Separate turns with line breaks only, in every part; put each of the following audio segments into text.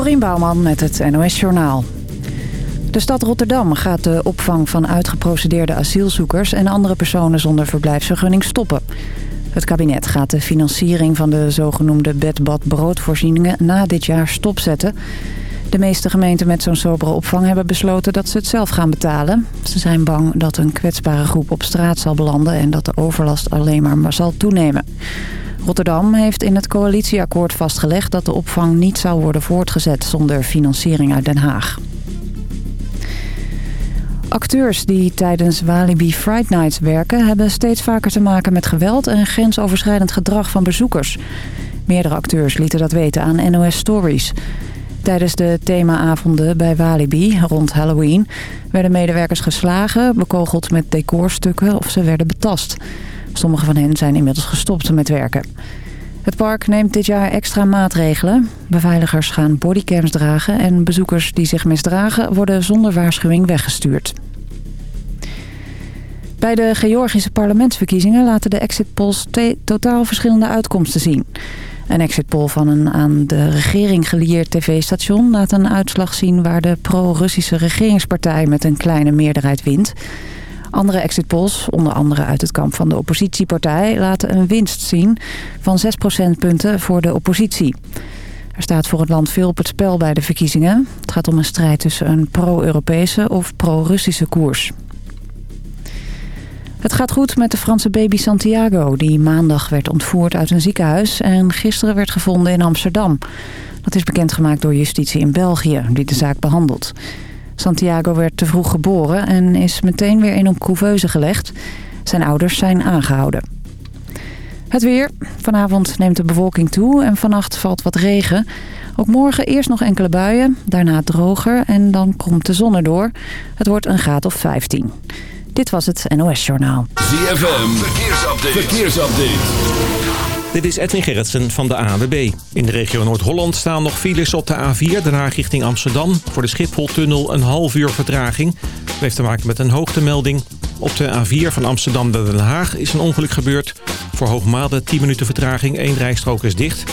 Dorien Bouwman met het NOS Journaal. De stad Rotterdam gaat de opvang van uitgeprocedeerde asielzoekers... en andere personen zonder verblijfsvergunning stoppen. Het kabinet gaat de financiering van de zogenoemde bed-bad-broodvoorzieningen... na dit jaar stopzetten. De meeste gemeenten met zo'n sobere opvang hebben besloten dat ze het zelf gaan betalen. Ze zijn bang dat een kwetsbare groep op straat zal belanden... en dat de overlast alleen maar zal toenemen. Rotterdam heeft in het coalitieakkoord vastgelegd dat de opvang niet zou worden voortgezet zonder financiering uit Den Haag. Acteurs die tijdens Walibi Fright Nights werken... hebben steeds vaker te maken met geweld en grensoverschrijdend gedrag van bezoekers. Meerdere acteurs lieten dat weten aan NOS Stories. Tijdens de themaavonden bij Walibi rond Halloween... werden medewerkers geslagen, bekogeld met decorstukken of ze werden betast... Sommige van hen zijn inmiddels gestopt met werken. Het park neemt dit jaar extra maatregelen. Beveiligers gaan bodycams dragen en bezoekers die zich misdragen worden zonder waarschuwing weggestuurd. Bij de Georgische parlementsverkiezingen laten de exit polls totaal verschillende uitkomsten zien. Een exit poll van een aan de regering gelieerd tv-station laat een uitslag zien waar de pro-Russische regeringspartij met een kleine meerderheid wint. Andere exit polls, onder andere uit het kamp van de oppositiepartij... laten een winst zien van 6 procentpunten voor de oppositie. Er staat voor het land veel op het spel bij de verkiezingen. Het gaat om een strijd tussen een pro-Europese of pro-Russische koers. Het gaat goed met de Franse baby Santiago... die maandag werd ontvoerd uit een ziekenhuis... en gisteren werd gevonden in Amsterdam. Dat is bekendgemaakt door justitie in België, die de zaak behandelt. Santiago werd te vroeg geboren en is meteen weer in een couveuse gelegd. Zijn ouders zijn aangehouden. Het weer. Vanavond neemt de bewolking toe en vannacht valt wat regen. Ook morgen eerst nog enkele buien, daarna droger en dan komt de zon erdoor. Het wordt een graad of 15. Dit was het NOS Journaal.
ZFM, verkeersupdate. verkeersupdate.
Dit is Edwin Gerritsen van de AWB. In de regio Noord-Holland staan nog files op de A4, daarna richting Amsterdam. Voor de Schipholtunnel een half uur vertraging. Dat heeft te maken met een hoogtemelding. Op de A4 van Amsterdam naar Den Haag is een ongeluk gebeurd. Voor Hoogmade 10 minuten vertraging, één rijstrook is dicht.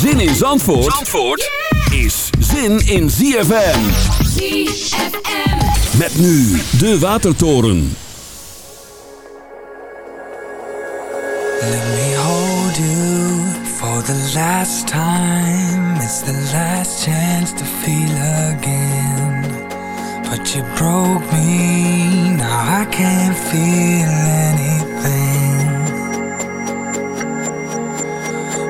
Zin in Zandvoort, Zandvoort is zin in ZFM.
ZFM.
Met nu de Watertoren.
Let me hold you for the last time. It's the last chance to feel again. But you broke me, now I can't feel anything.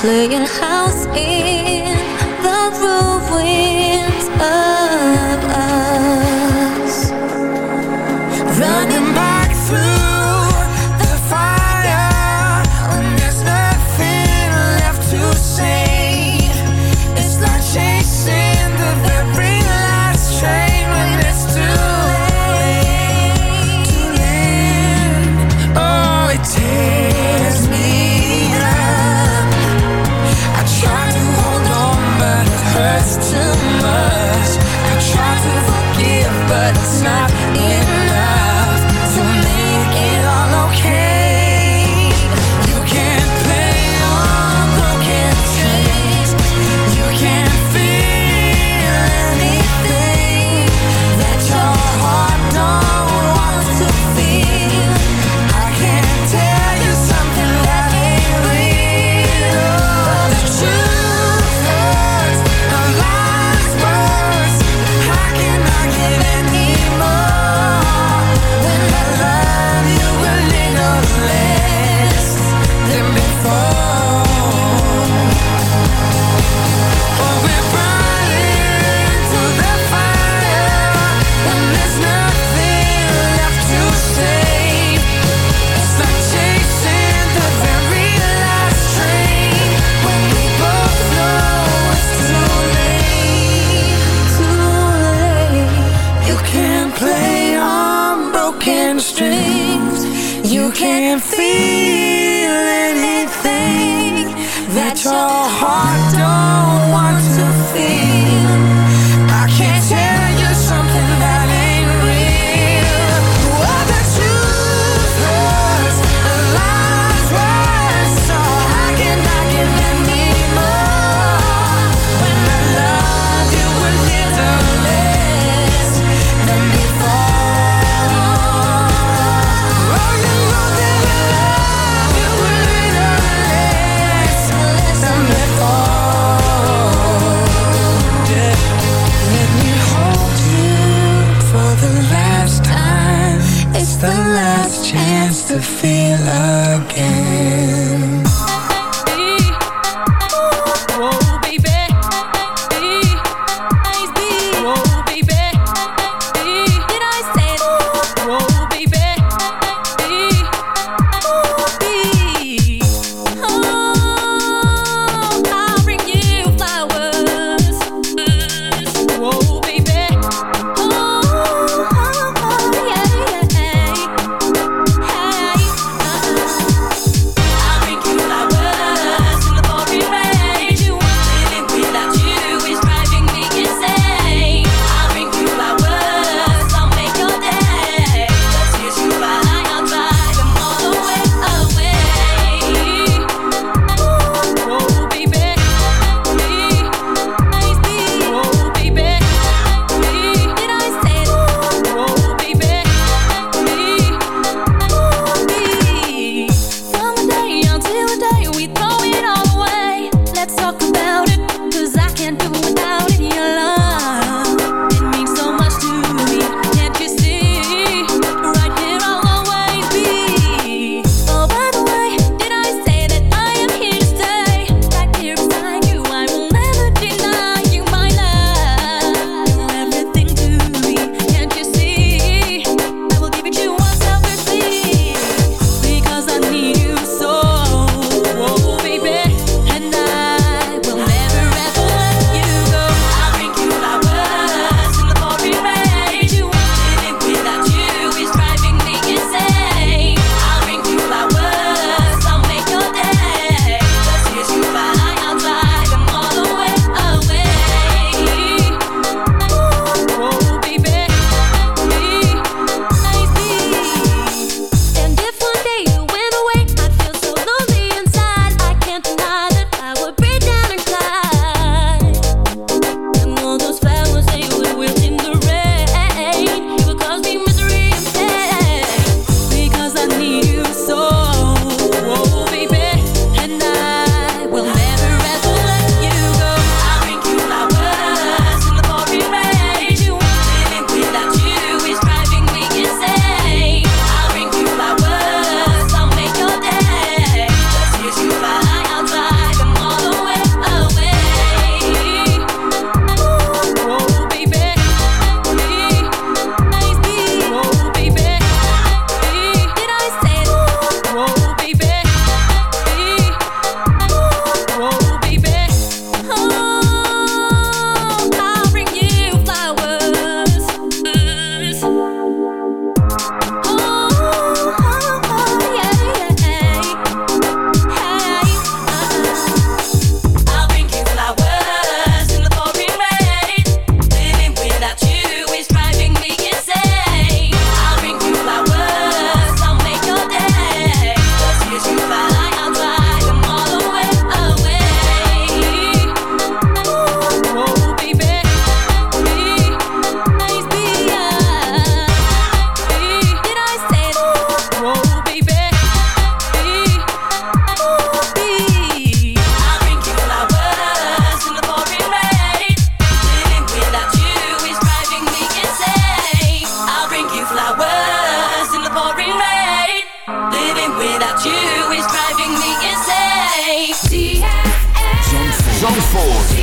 playing house in
feel chance to feel again.
Force.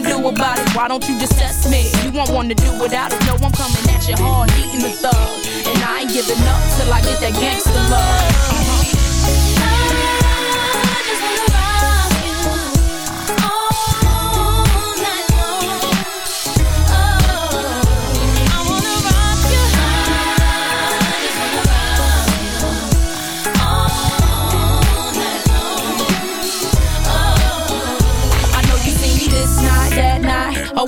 Gonna do about it? Why don't you just test me? You won't wanna do without it. No, I'm coming at you hard, eating the thug. And I ain't giving up till I get that gangster love. Uh-huh. I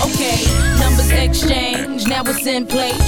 Okay, numbers exchange, now it's in place.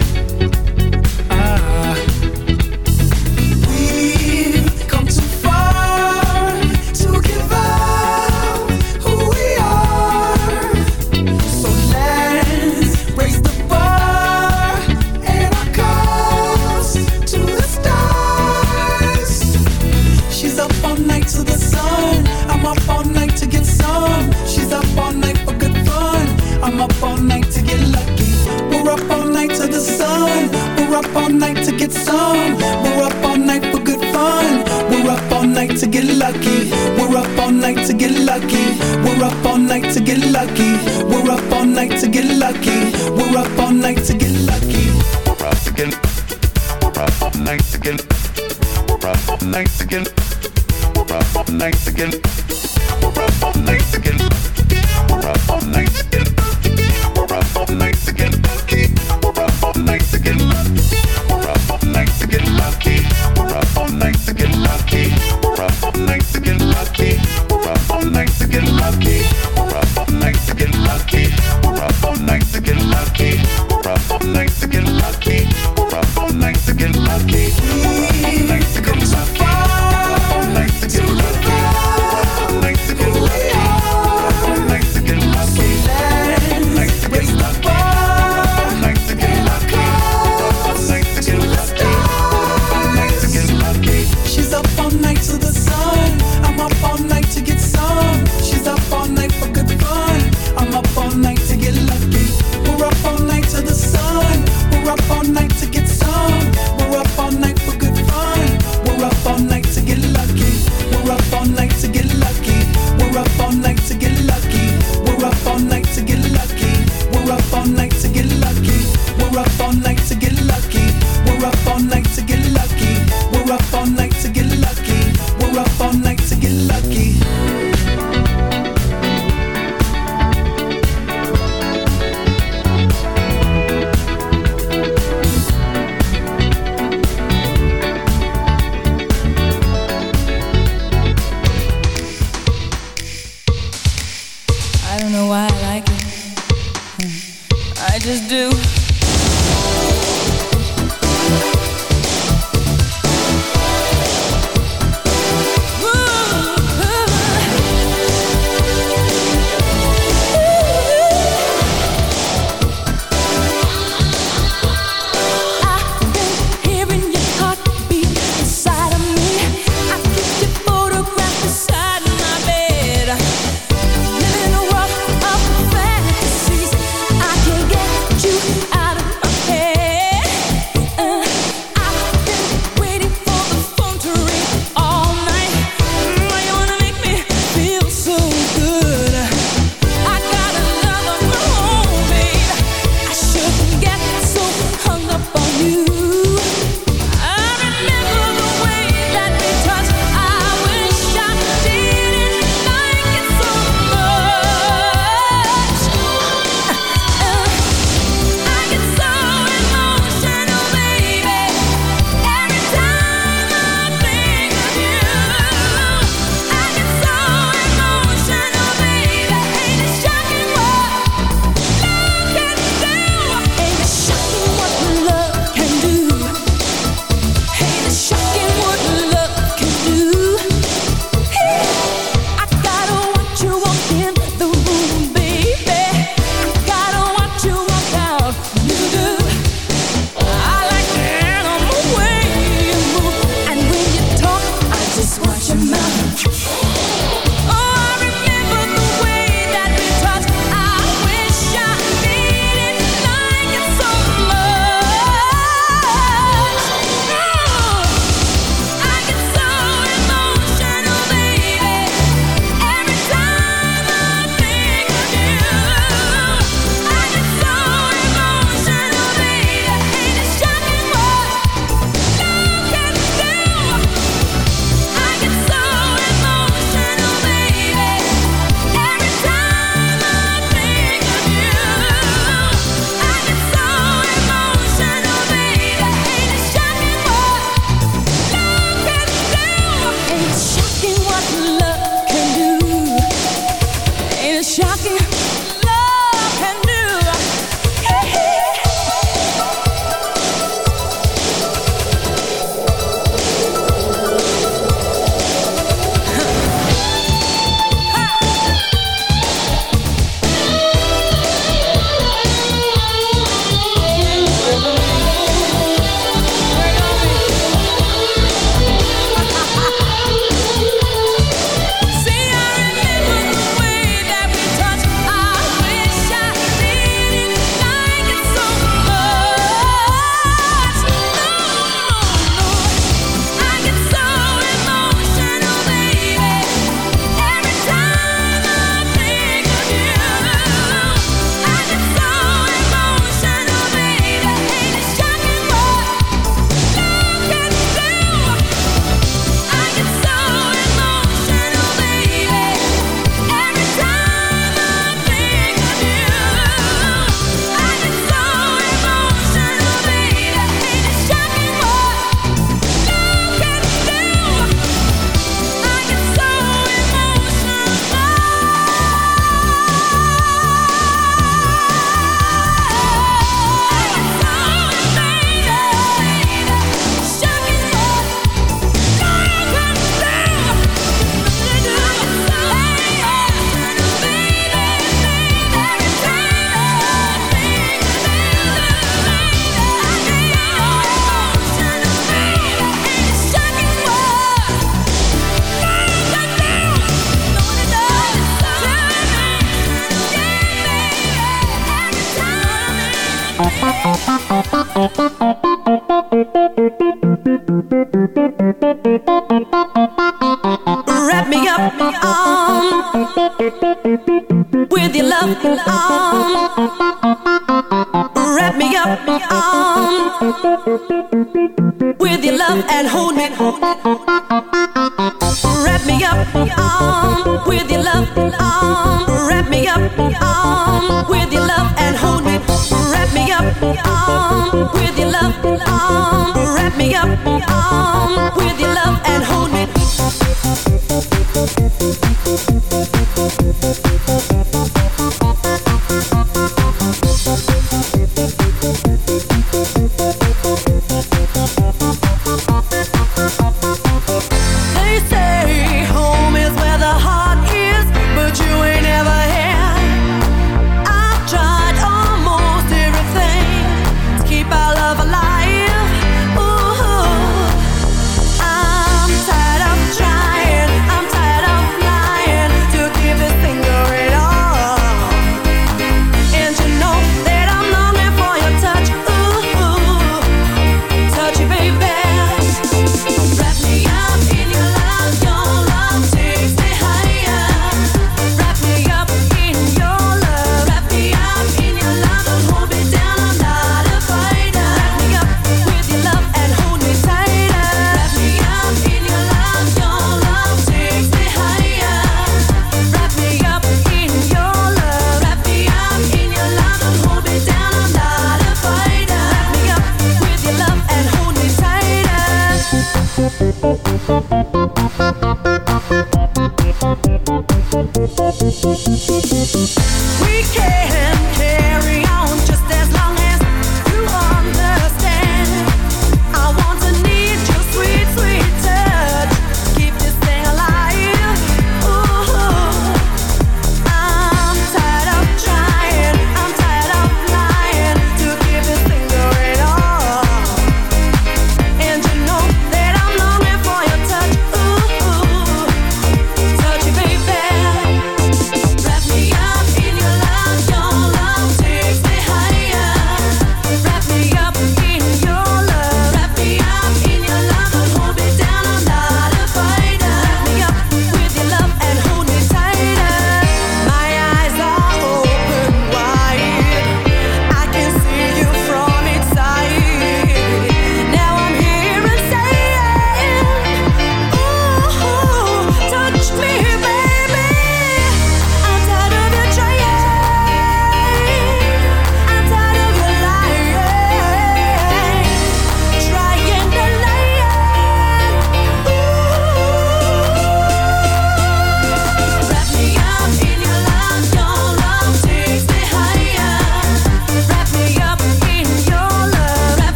me with your love on. Wrap me
up.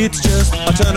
It's just a
turn